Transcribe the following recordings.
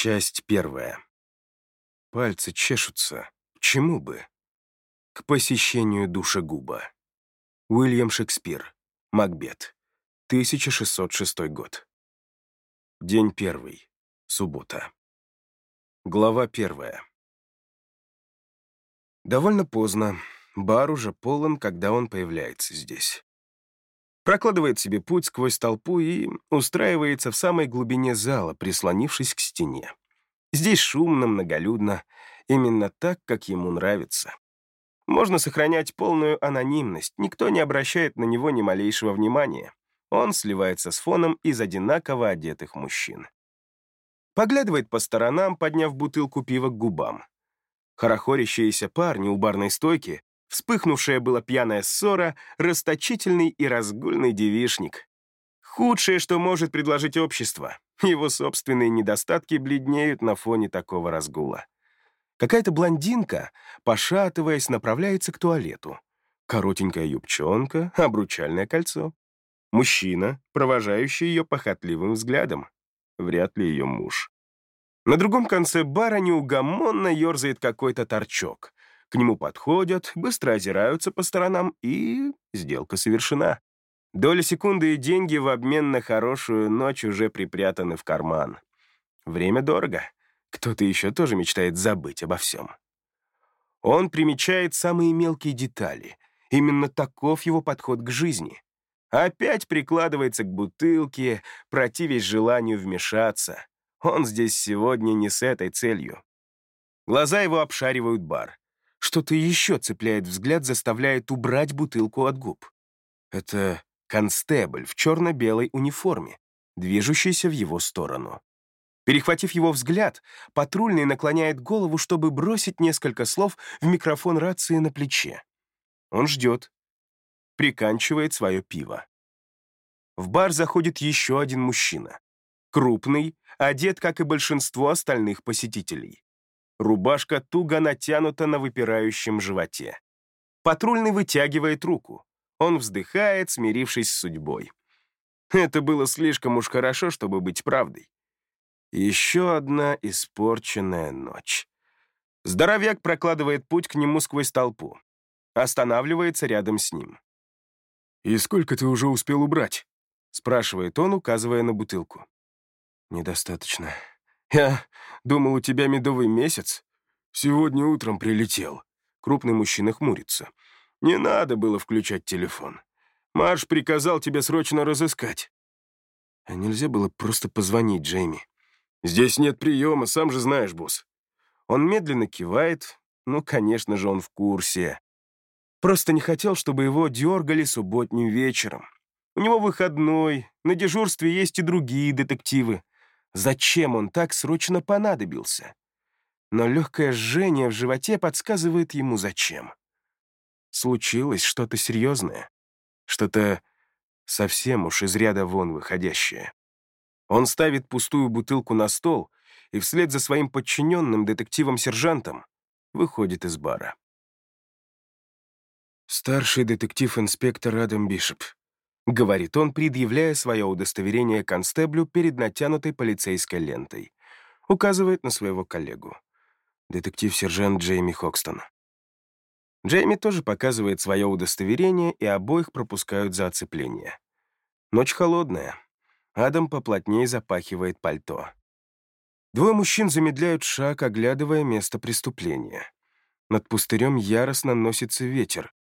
Часть первая. Пальцы чешутся. Чему бы? К посещению душегуба. Уильям Шекспир. Макбет. 1606 год. День первый. Суббота. Глава первая. Довольно поздно. Бар уже полон, когда он появляется здесь. Прокладывает себе путь сквозь толпу и устраивается в самой глубине зала, прислонившись к стене. Здесь шумно, многолюдно, именно так, как ему нравится. Можно сохранять полную анонимность, никто не обращает на него ни малейшего внимания. Он сливается с фоном из одинаково одетых мужчин. Поглядывает по сторонам, подняв бутылку пива к губам. Хорохорящиеся парни у барной стойки, вспыхнувшая была пьяная ссора, расточительный и разгульный девишник. Худшее, что может предложить общество. Его собственные недостатки бледнеют на фоне такого разгула. Какая-то блондинка, пошатываясь, направляется к туалету. Коротенькая юбчонка, обручальное кольцо. Мужчина, провожающий ее похотливым взглядом. Вряд ли ее муж. На другом конце бара неугомонно ерзает какой-то торчок. К нему подходят, быстро озираются по сторонам, и сделка совершена. Доля секунды и деньги в обмен на хорошую ночь уже припрятаны в карман. Время дорого. Кто-то еще тоже мечтает забыть обо всем. Он примечает самые мелкие детали. Именно таков его подход к жизни. Опять прикладывается к бутылке, противясь желанию вмешаться. Он здесь сегодня не с этой целью. Глаза его обшаривают бар. Что-то еще цепляет взгляд, заставляет убрать бутылку от губ. Это констебль в черно-белой униформе, движущийся в его сторону. Перехватив его взгляд, патрульный наклоняет голову, чтобы бросить несколько слов в микрофон рации на плече. Он ждет, приканчивает свое пиво. В бар заходит еще один мужчина. Крупный, одет, как и большинство остальных посетителей. Рубашка туго натянута на выпирающем животе. Патрульный вытягивает руку. Он вздыхает, смирившись с судьбой. Это было слишком уж хорошо, чтобы быть правдой. Еще одна испорченная ночь. Здоровяк прокладывает путь к нему сквозь толпу. Останавливается рядом с ним. «И сколько ты уже успел убрать?» — спрашивает он, указывая на бутылку. «Недостаточно. Я думал, у тебя медовый месяц. Сегодня утром прилетел». Крупный мужчина хмурится. «Не надо было включать телефон. Марш приказал тебе срочно разыскать». А нельзя было просто позвонить Джейми. «Здесь нет приема, сам же знаешь, босс». Он медленно кивает. Ну, конечно же, он в курсе. Просто не хотел, чтобы его дергали субботним вечером. У него выходной, на дежурстве есть и другие детективы. Зачем он так срочно понадобился? Но легкое жжение в животе подсказывает ему зачем. Случилось что-то серьезное, что-то совсем уж из ряда вон выходящее. Он ставит пустую бутылку на стол и вслед за своим подчиненным детективом-сержантом выходит из бара. Старший детектив-инспектор Адам Бишоп — говорит он, предъявляя свое удостоверение констеблю перед натянутой полицейской лентой. Указывает на своего коллегу. Детектив-сержант Джейми Хокстон. Джейми тоже показывает свое удостоверение, и обоих пропускают за оцепление. Ночь холодная. Адам поплотнее запахивает пальто. Двое мужчин замедляют шаг, оглядывая место преступления. Над пустырем яростно носится ветер.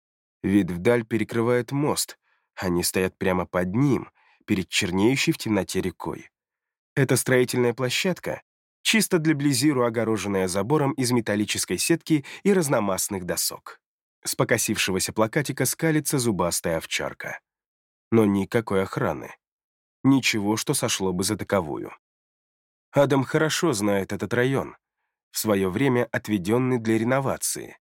Вид вдаль перекрывает мост, они стоят прямо под ним, перед чернеющей в темноте рекой. Это строительная площадка, чисто для Близиру огороженная забором из металлической сетки и разномастных досок. С покосившегося плакатика скалится зубастая овчарка. Но никакой охраны. Ничего, что сошло бы за таковую. Адам хорошо знает этот район, в свое время отведенный для реновации.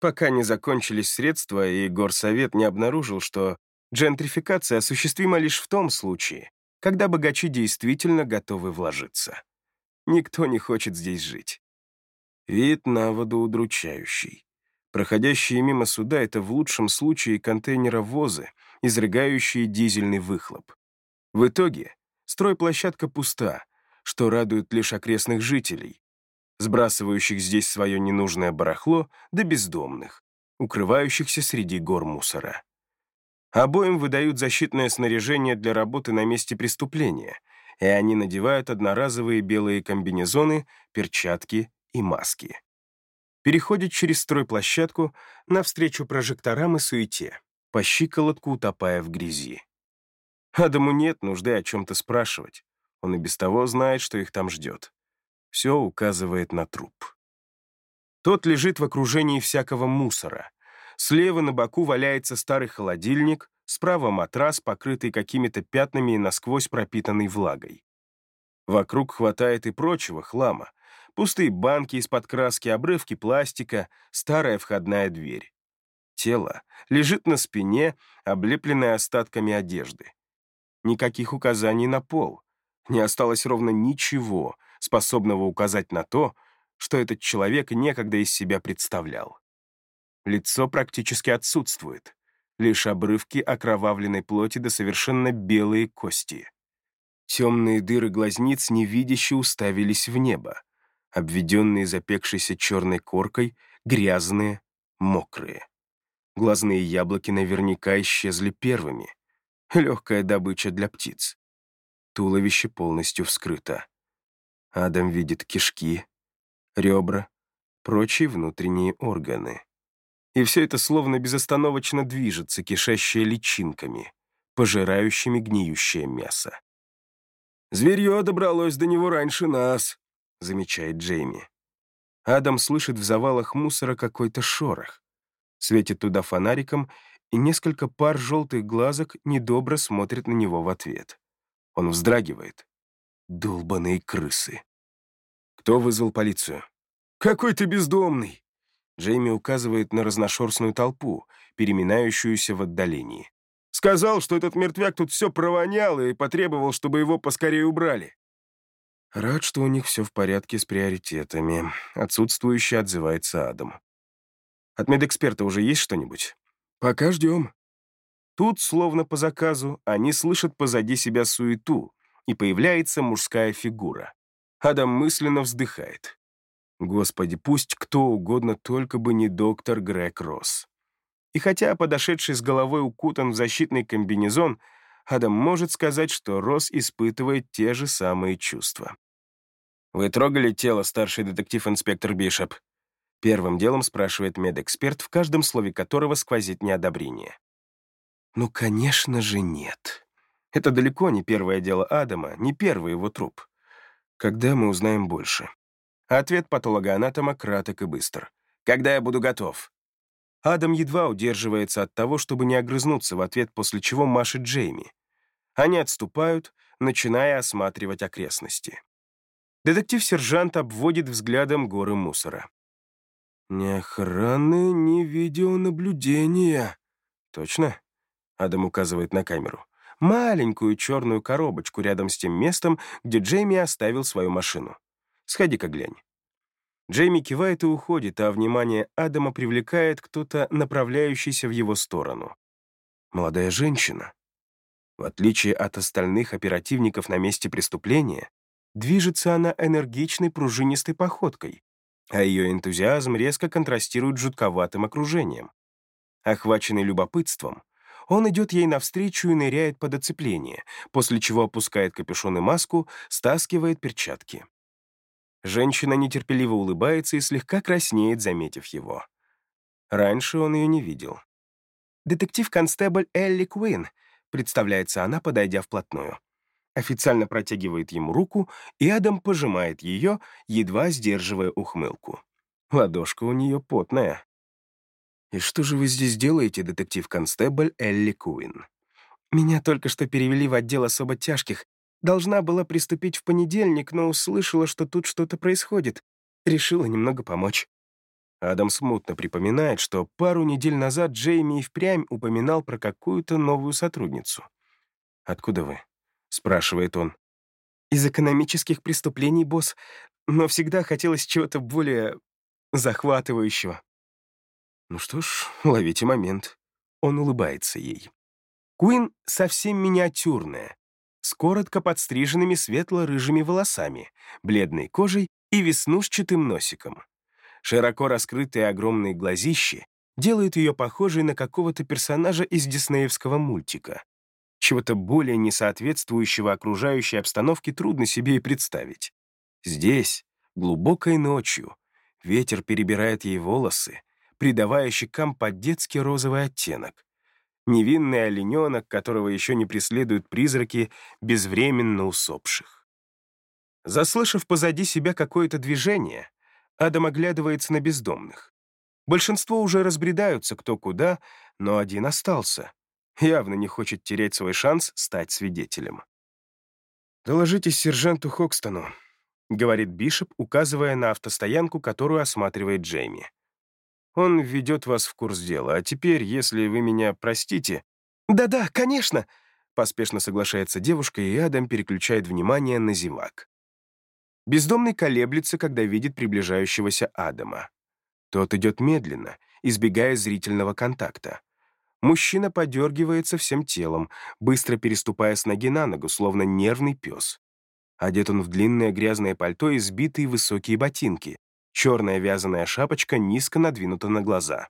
Пока не закончились средства, и горсовет не обнаружил, что Джентрификация осуществима лишь в том случае, когда богачи действительно готовы вложиться. Никто не хочет здесь жить. Вид на воду удручающий. Проходящие мимо суда — это в лучшем случае контейнеровозы, изрыгающие дизельный выхлоп. В итоге стройплощадка пуста, что радует лишь окрестных жителей, сбрасывающих здесь свое ненужное барахло до бездомных, укрывающихся среди гор мусора. Обоим выдают защитное снаряжение для работы на месте преступления, и они надевают одноразовые белые комбинезоны, перчатки и маски. Переходят через стройплощадку навстречу прожекторам и суете, по щиколотку утопая в грязи. Адаму нет нужды о чем-то спрашивать. Он и без того знает, что их там ждет. Все указывает на труп. Тот лежит в окружении всякого мусора. Слева на боку валяется старый холодильник, справа матрас, покрытый какими-то пятнами и насквозь пропитанный влагой. Вокруг хватает и прочего хлама. Пустые банки из-под краски, обрывки пластика, старая входная дверь. Тело лежит на спине, облепленное остатками одежды. Никаких указаний на пол. Не осталось ровно ничего, способного указать на то, что этот человек некогда из себя представлял. Лицо практически отсутствует, лишь обрывки окровавленной плоти да совершенно белые кости. Темные дыры глазниц невидяще уставились в небо, обведенные запекшейся черной коркой, грязные, мокрые. Глазные яблоки наверняка исчезли первыми. Легкая добыча для птиц. Туловище полностью вскрыто. Адам видит кишки, ребра, прочие внутренние органы. И все это словно безостановочно движется, кишащее личинками, пожирающими гниющее мясо. «Зверье добралось до него раньше нас», — замечает Джейми. Адам слышит в завалах мусора какой-то шорох. Светит туда фонариком, и несколько пар желтых глазок недобро смотрят на него в ответ. Он вздрагивает. Долбаные крысы. Кто вызвал полицию? «Какой ты бездомный!» Джейми указывает на разношерстную толпу, переминающуюся в отдалении. «Сказал, что этот мертвяк тут все провонял и потребовал, чтобы его поскорее убрали». Рад, что у них все в порядке с приоритетами. Отсутствующе отзывается Адам. От медэксперта уже есть что-нибудь? Пока ждем. Тут, словно по заказу, они слышат позади себя суету, и появляется мужская фигура. Адам мысленно вздыхает. Господи, пусть кто угодно, только бы не доктор Грег Росс. И хотя подошедший с головой укутан в защитный комбинезон, Адам может сказать, что Росс испытывает те же самые чувства. «Вы трогали тело, старший детектив-инспектор Бишоп?» Первым делом спрашивает медэксперт, в каждом слове которого сквозит неодобрение. «Ну, конечно же, нет. Это далеко не первое дело Адама, не первый его труп. Когда мы узнаем больше? Ответ патологоанатома краток и быстр. Когда я буду готов? Адам едва удерживается от того, чтобы не огрызнуться в ответ, после чего машет Джейми. Они отступают, начиная осматривать окрестности. Детектив-сержант обводит взглядом горы мусора. «Ни охраны, ни видеонаблюдения». «Точно?» — Адам указывает на камеру маленькую черную коробочку рядом с тем местом, где Джейми оставил свою машину. Сходи-ка глянь. Джейми кивает и уходит, а внимание Адама привлекает кто-то, направляющийся в его сторону. Молодая женщина. В отличие от остальных оперативников на месте преступления, движется она энергичной пружинистой походкой, а ее энтузиазм резко контрастирует с жутковатым окружением. Охваченный любопытством, он идет ей навстречу и ныряет под оцепление, после чего опускает капюшон и маску, стаскивает перчатки. Женщина нетерпеливо улыбается и слегка краснеет, заметив его. Раньше он ее не видел. «Детектив-констебль Элли Куин», представляется она, подойдя вплотную. Официально протягивает ему руку, и Адам пожимает ее, едва сдерживая ухмылку. Ладошка у нее потная. «И что же вы здесь делаете, детектив-констебль Элли Куин?» «Меня только что перевели в отдел особо тяжких. Должна была приступить в понедельник, но услышала, что тут что-то происходит. Решила немного помочь». Адам смутно припоминает, что пару недель назад Джейми и впрямь упоминал про какую-то новую сотрудницу. «Откуда вы?» — спрашивает он. «Из экономических преступлений, босс, но всегда хотелось чего-то более захватывающего». Ну что ж, ловите момент. Он улыбается ей. Куин совсем миниатюрная. С коротко подстриженными светло-рыжими волосами, бледной кожей и веснушчатым носиком. Широко раскрытые огромные глазищи делают ее похожей на какого-то персонажа из диснеевского мультика. Чего-то более несоответствующего окружающей обстановке трудно себе и представить. Здесь, глубокой ночью, ветер перебирает ей волосы, придавая щекам по-детски розовый оттенок. Невинный олененок, которого еще не преследуют призраки безвременно усопших. Заслышав позади себя какое-то движение, Адам оглядывается на бездомных. Большинство уже разбредаются кто куда, но один остался. Явно не хочет терять свой шанс стать свидетелем. «Доложитесь сержанту Хокстону», — говорит Бишоп, указывая на автостоянку, которую осматривает Джейми. «Он введет вас в курс дела, а теперь, если вы меня простите...» «Да-да, конечно!» — поспешно соглашается девушка, и Адам переключает внимание на зевак. Бездомный колеблется, когда видит приближающегося Адама. Тот идет медленно, избегая зрительного контакта. Мужчина подергивается всем телом, быстро переступая с ноги на ногу, словно нервный пес. Одет он в длинное грязное пальто и сбитые высокие ботинки. Черная вязаная шапочка низко надвинута на глаза.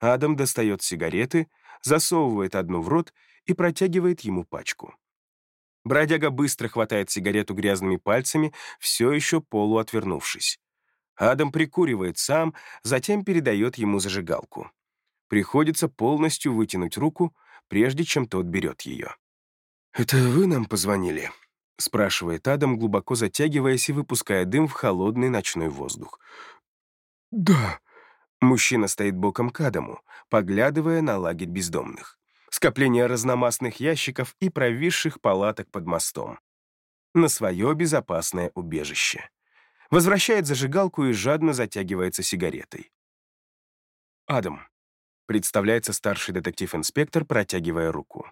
Адам достает сигареты, засовывает одну в рот и протягивает ему пачку. Бродяга быстро хватает сигарету грязными пальцами, все еще полуотвернувшись. Адам прикуривает сам, затем передает ему зажигалку. Приходится полностью вытянуть руку, прежде чем тот берет ее. «Это вы нам позвонили?» — спрашивает Адам, глубоко затягиваясь и выпуская дым в холодный ночной воздух. «Да». Мужчина стоит боком к Адаму, поглядывая на лагерь бездомных. Скопление разномастных ящиков и провисших палаток под мостом. На свое безопасное убежище возвращает зажигалку и жадно затягивается сигаретой. «Адам», — представляется старший детектив-инспектор, протягивая руку.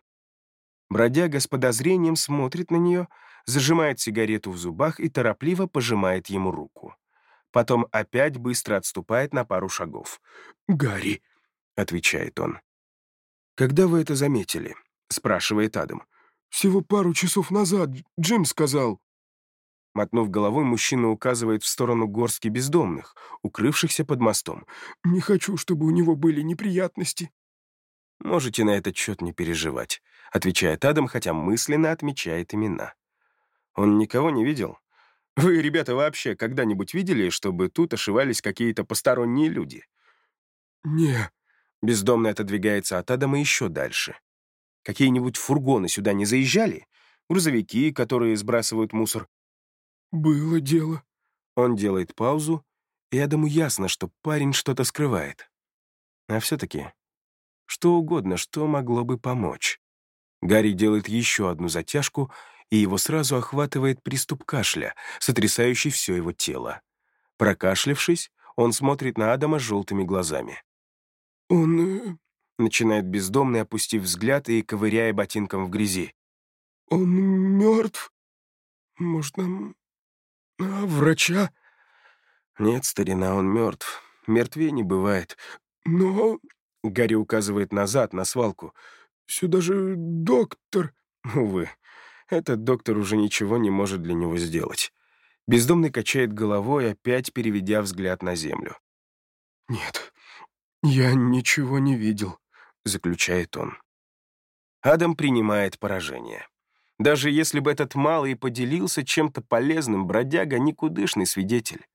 Бродяга с подозрением смотрит на нее, зажимает сигарету в зубах и торопливо пожимает ему руку. Потом опять быстро отступает на пару шагов. «Гарри», — отвечает он. «Когда вы это заметили?» — спрашивает Адам. «Всего пару часов назад Джим сказал». Мотнув головой, мужчина указывает в сторону горстки бездомных, укрывшихся под мостом. «Не хочу, чтобы у него были неприятности». «Можете на этот счет не переживать», — отвечает Адам, хотя мысленно отмечает имена. «Он никого не видел? Вы, ребята, вообще когда-нибудь видели, чтобы тут ошивались какие-то посторонние люди?» «Не». Бездомный отодвигается от Адама еще дальше. «Какие-нибудь фургоны сюда не заезжали? Грузовики, которые сбрасывают мусор, «Было дело». Он делает паузу, и Адаму ясно, что парень что-то скрывает. А все-таки что угодно, что могло бы помочь. Гарри делает еще одну затяжку, и его сразу охватывает приступ кашля, сотрясающий все его тело. Прокашлявшись, он смотрит на Адама желтыми глазами. «Он...» э, — начинает бездомный, опустив взгляд и ковыряя ботинком в грязи. «Он мертв? Может, нам «А врача?» «Нет, старина, он мертв. Мертвее не бывает. Но...» Гарри указывает назад, на свалку. «Сюда же доктор...» Увы, этот доктор уже ничего не может для него сделать. Бездомный качает головой, опять переведя взгляд на землю. «Нет, я ничего не видел», — заключает он. Адам принимает поражение. Даже если бы этот малый поделился чем-то полезным, бродяга — никудышный свидетель.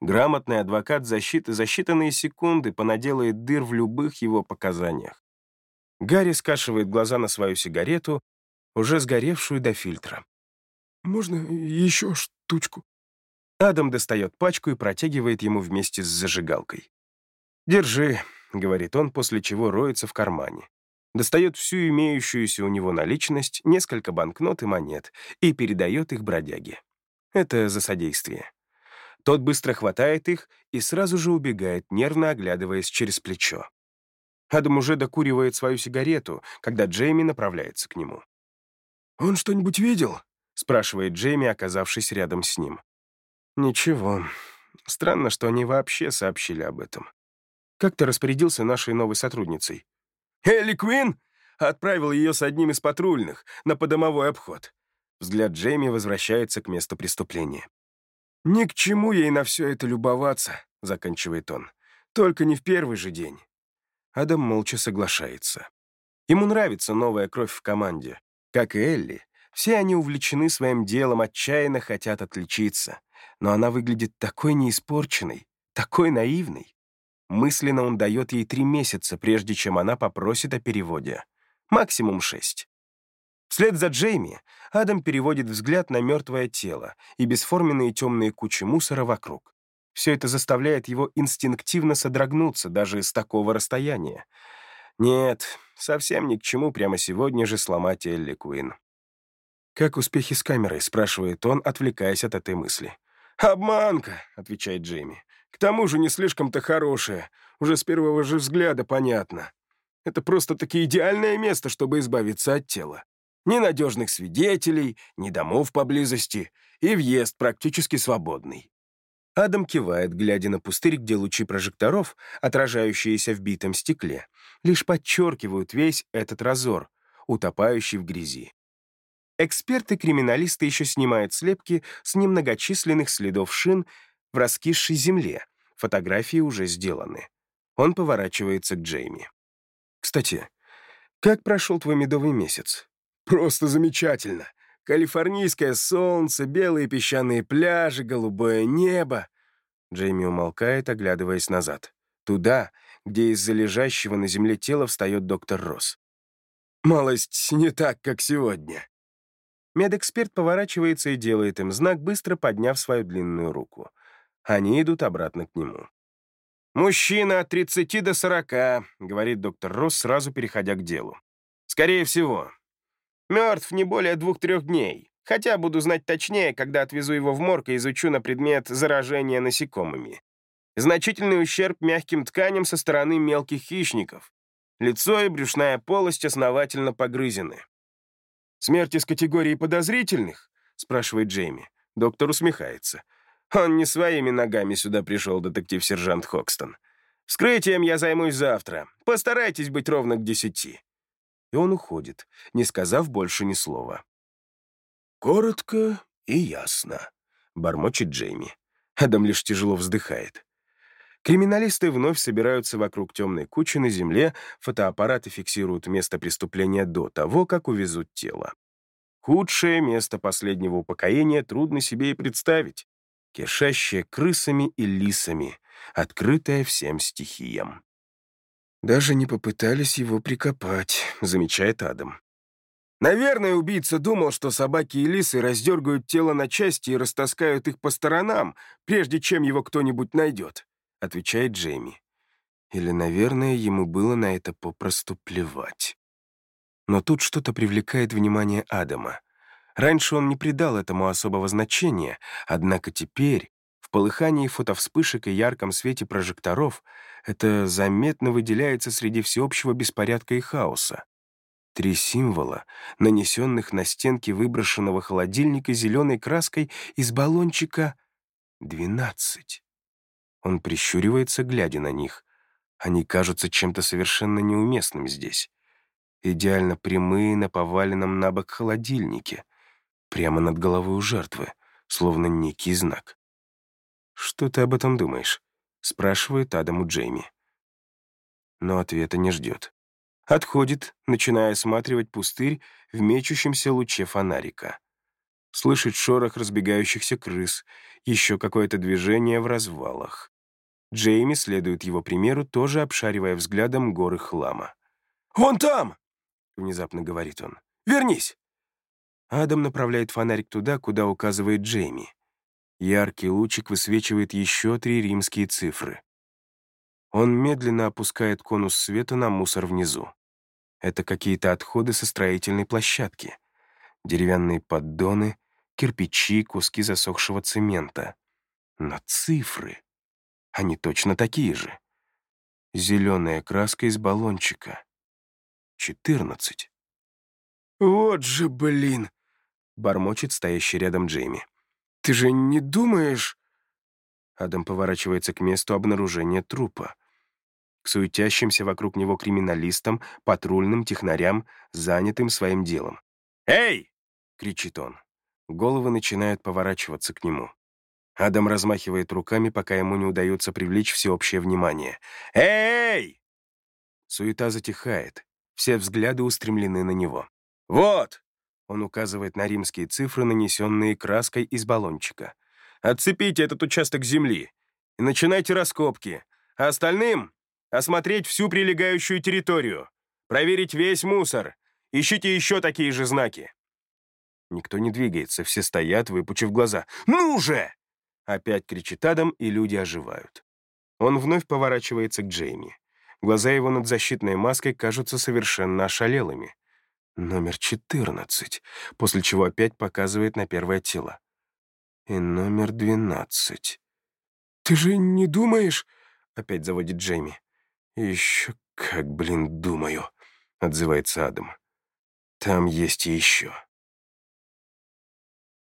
Грамотный адвокат защиты за считанные секунды понаделает дыр в любых его показаниях. Гарри скашивает глаза на свою сигарету, уже сгоревшую до фильтра. «Можно еще штучку?» Адам достает пачку и протягивает ему вместе с зажигалкой. «Держи», — говорит он, после чего роется в кармане достает всю имеющуюся у него наличность, несколько банкнот и монет и передает их бродяге. Это за содействие. Тот быстро хватает их и сразу же убегает, нервно оглядываясь через плечо. Адам уже докуривает свою сигарету, когда Джейми направляется к нему. «Он что-нибудь видел?» — спрашивает Джейми, оказавшись рядом с ним. «Ничего. Странно, что они вообще сообщили об этом. Как ты распорядился нашей новой сотрудницей?» Элли Квин отправил ее с одним из патрульных на подомовой обход. Взгляд Джейми возвращается к месту преступления. «Ни к чему ей на все это любоваться», — заканчивает он. «Только не в первый же день». Адам молча соглашается. Ему нравится новая кровь в команде. Как и Элли, все они увлечены своим делом, отчаянно хотят отличиться. Но она выглядит такой неиспорченной, такой наивной. Мысленно он дает ей три месяца, прежде чем она попросит о переводе. Максимум шесть. Вслед за Джейми Адам переводит взгляд на мертвое тело и бесформенные темные кучи мусора вокруг. Все это заставляет его инстинктивно содрогнуться даже с такого расстояния. Нет, совсем ни к чему прямо сегодня же сломать Элли Куин. «Как успехи с камерой?» — спрашивает он, отвлекаясь от этой мысли. «Обманка», — отвечает Джейми. «К тому же не слишком-то хорошая. Уже с первого же взгляда понятно. Это просто-таки идеальное место, чтобы избавиться от тела. Ни надежных свидетелей, ни домов поблизости, и въезд практически свободный. Адам кивает, глядя на пустырь, где лучи прожекторов, отражающиеся в битом стекле, лишь подчеркивают весь этот разор, утопающий в грязи. Эксперты-криминалисты еще снимают слепки с немногочисленных следов шин в раскисшей земле. Фотографии уже сделаны. Он поворачивается к Джейми. «Кстати, как прошел твой медовый месяц?» Просто замечательно. Калифорнийское солнце, белые песчаные пляжи, голубое небо. Джейми умолкает, оглядываясь назад. Туда, где из-за лежащего на земле тела встает доктор Росс. Малость не так, как сегодня. Медэксперт поворачивается и делает им знак, быстро подняв свою длинную руку. Они идут обратно к нему. «Мужчина от 30 до 40», — говорит доктор Росс, сразу переходя к делу. «Скорее всего, Мертв не более двух-трех дней. Хотя буду знать точнее, когда отвезу его в морг и изучу на предмет заражения насекомыми. Значительный ущерб мягким тканям со стороны мелких хищников. Лицо и брюшная полость основательно погрызены. «Смерть из категории подозрительных?» — спрашивает Джейми. Доктор усмехается. «Он не своими ногами сюда пришел, детектив-сержант Хокстон. Вскрытием я займусь завтра. Постарайтесь быть ровно к десяти» и он уходит, не сказав больше ни слова. «Коротко и ясно», — бормочет Джейми. Адам лишь тяжело вздыхает. Криминалисты вновь собираются вокруг темной кучи на земле, фотоаппараты фиксируют место преступления до того, как увезут тело. Худшее место последнего упокоения трудно себе и представить. Кишащее крысами и лисами, открытое всем стихиям. «Даже не попытались его прикопать», — замечает Адам. «Наверное, убийца думал, что собаки и лисы раздергают тело на части и растаскают их по сторонам, прежде чем его кто-нибудь найдет», — отвечает Джейми. Или, наверное, ему было на это попросту плевать. Но тут что-то привлекает внимание Адама. Раньше он не придал этому особого значения, однако теперь, в полыхании фотовспышек и ярком свете прожекторов, это заметно выделяется среди всеобщего беспорядка и хаоса. Три символа, нанесенных на стенки выброшенного холодильника зеленой краской из баллончика — двенадцать. Он прищуривается, глядя на них. Они кажутся чем-то совершенно неуместным здесь. Идеально прямые на поваленном на бок холодильнике, прямо над головой у жертвы, словно некий знак. «Что ты об этом думаешь?» спрашивает Адаму Джейми. Но ответа не ждет. Отходит, начиная осматривать пустырь в мечущемся луче фонарика. Слышит шорох разбегающихся крыс, еще какое-то движение в развалах. Джейми следует его примеру, тоже обшаривая взглядом горы хлама. «Вон там!» — внезапно говорит он. «Вернись!» Адам направляет фонарик туда, куда указывает Джейми. Яркий лучик высвечивает еще три римские цифры. Он медленно опускает конус света на мусор внизу. Это какие-то отходы со строительной площадки. Деревянные поддоны, кирпичи, куски засохшего цемента. Но цифры, они точно такие же. Зеленая краска из баллончика. Четырнадцать. «Вот же, блин!» — бормочет стоящий рядом Джейми. «Ты же не думаешь...» Адам поворачивается к месту обнаружения трупа. К суетящимся вокруг него криминалистам, патрульным, технарям, занятым своим делом. «Эй!» — кричит он. Головы начинают поворачиваться к нему. Адам размахивает руками, пока ему не удается привлечь всеобщее внимание. «Эй!» Суета затихает. Все взгляды устремлены на него. «Вот!» — он указывает на римские цифры, нанесенные краской из баллончика. «Отцепите этот участок земли и начинайте раскопки, а остальным — осмотреть всю прилегающую территорию, проверить весь мусор, ищите еще такие же знаки». Никто не двигается, все стоят, выпучив глаза. «Ну же!» Опять кричит Адам, и люди оживают. Он вновь поворачивается к Джейми. Глаза его над защитной маской кажутся совершенно ошалелыми. Номер 14, после чего опять показывает на первое тело. И номер 12. «Ты же не думаешь?» — опять заводит Джейми. «Еще как, блин, думаю», — отзывается Адам. «Там есть еще».